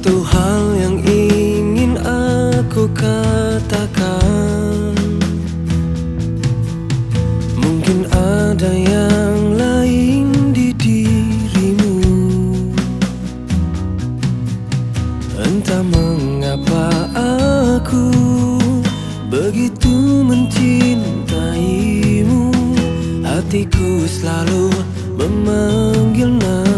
Satu hal yang ingin aku katakan. Mungkin ada yang lain di dirimu. Entah mengapa aku begitu mencintaimu. Hatiku selalu memanggil nama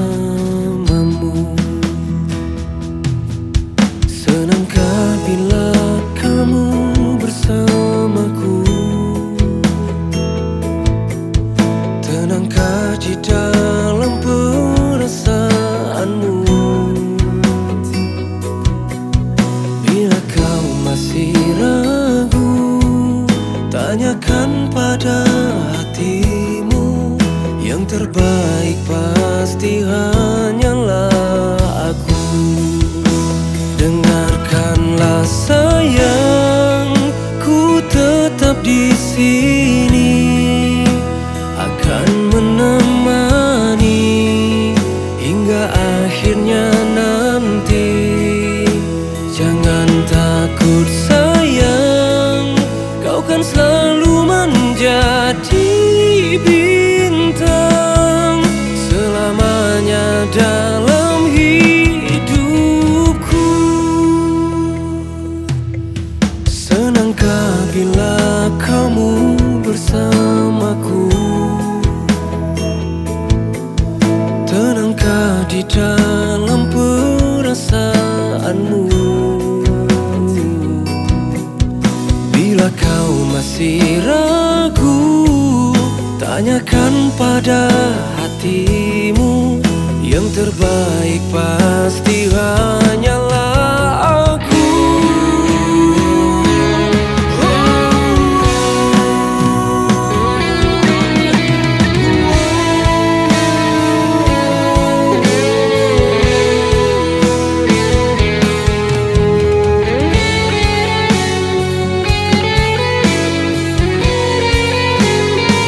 di dalam perasaanmu. Bila kau masih ragu Tanyakan pada hatimu. Yang terbaik pasti hanyalah aku menjadi bintang Selamanya dalam hidupku. Senangkah bila kamu bersamaku? Tenangkah di dalam Tanyakan pada hatimu Yang terbaik pasti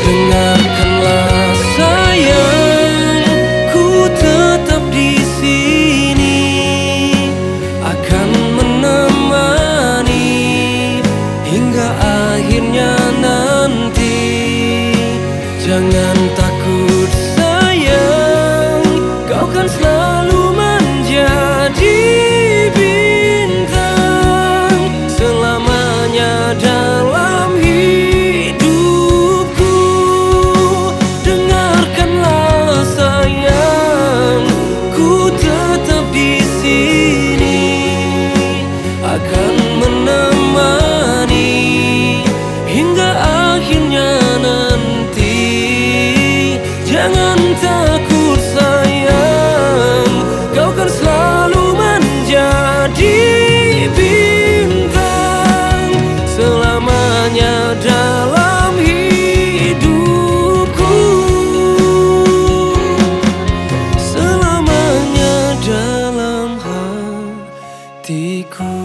Dengarkanlah sayang, ku tetap di sini akan menemani hingga akhirnya nanti. Jangan 低谷